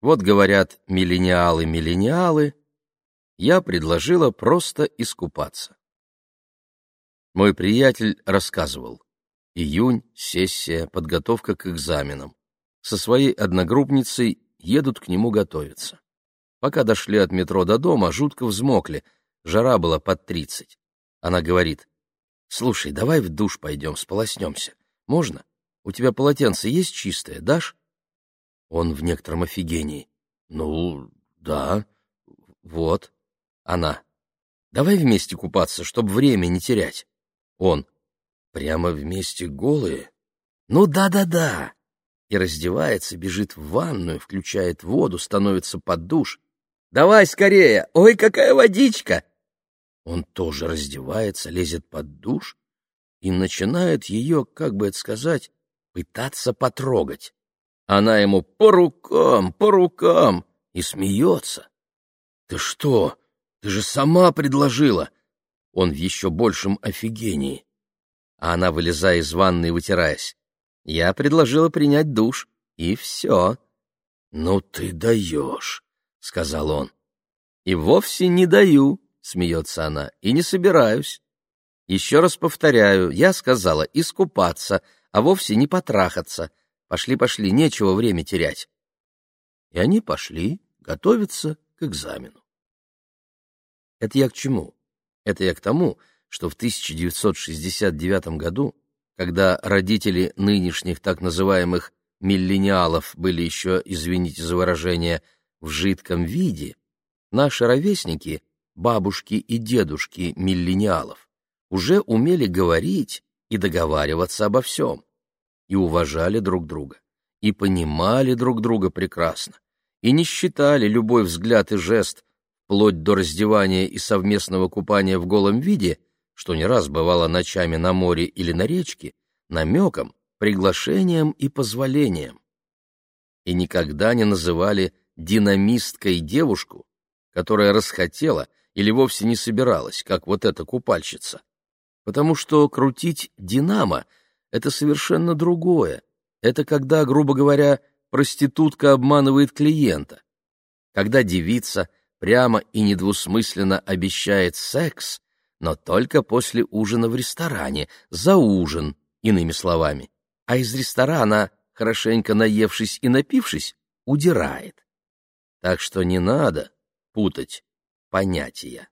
Вот говорят миллениалы-миллениалы, я предложила просто искупаться. Мой приятель рассказывал. Июнь, сессия, подготовка к экзаменам. Со своей одногруппницей едут к нему готовиться. Пока дошли от метро до дома, жутко взмокли, жара была под тридцать. Она говорит, «Слушай, давай в душ пойдем, сполоснемся. Можно? У тебя полотенце есть чистое, дашь?» Он в некотором офигении. «Ну, да, вот». Она. «Давай вместе купаться, чтобы время не терять». Он. «Прямо вместе голые?» «Ну да-да-да». И раздевается, бежит в ванную, включает воду, становится под душ. «Давай скорее! Ой, какая водичка!» Он тоже раздевается, лезет под душ и начинает ее, как бы это сказать, пытаться потрогать. Она ему по рукам, по рукам, и смеется. «Ты что? Ты же сама предложила!» Он в еще большем офигении. А она, вылезая из ванны и вытираясь. «Я предложила принять душ, и все». «Ну ты даешь», — сказал он. «И вовсе не даю», — смеется она, — «и не собираюсь. Еще раз повторяю, я сказала искупаться, а вовсе не потрахаться. Пошли, пошли, нечего время терять. И они пошли готовиться к экзамену. Это я к чему? Это я к тому, что в 1969 году, когда родители нынешних так называемых миллениалов были еще, извините за выражение, в жидком виде, наши ровесники, бабушки и дедушки миллениалов, уже умели говорить и договариваться обо всем и уважали друг друга, и понимали друг друга прекрасно, и не считали любой взгляд и жест, вплоть до раздевания и совместного купания в голом виде, что не раз бывало ночами на море или на речке, намеком, приглашением и позволением. И никогда не называли динамисткой девушку, которая расхотела или вовсе не собиралась, как вот эта купальщица, потому что крутить «Динамо» это совершенно другое. Это когда, грубо говоря, проститутка обманывает клиента. Когда девица прямо и недвусмысленно обещает секс, но только после ужина в ресторане, за ужин, иными словами. А из ресторана, хорошенько наевшись и напившись, удирает. Так что не надо путать понятия.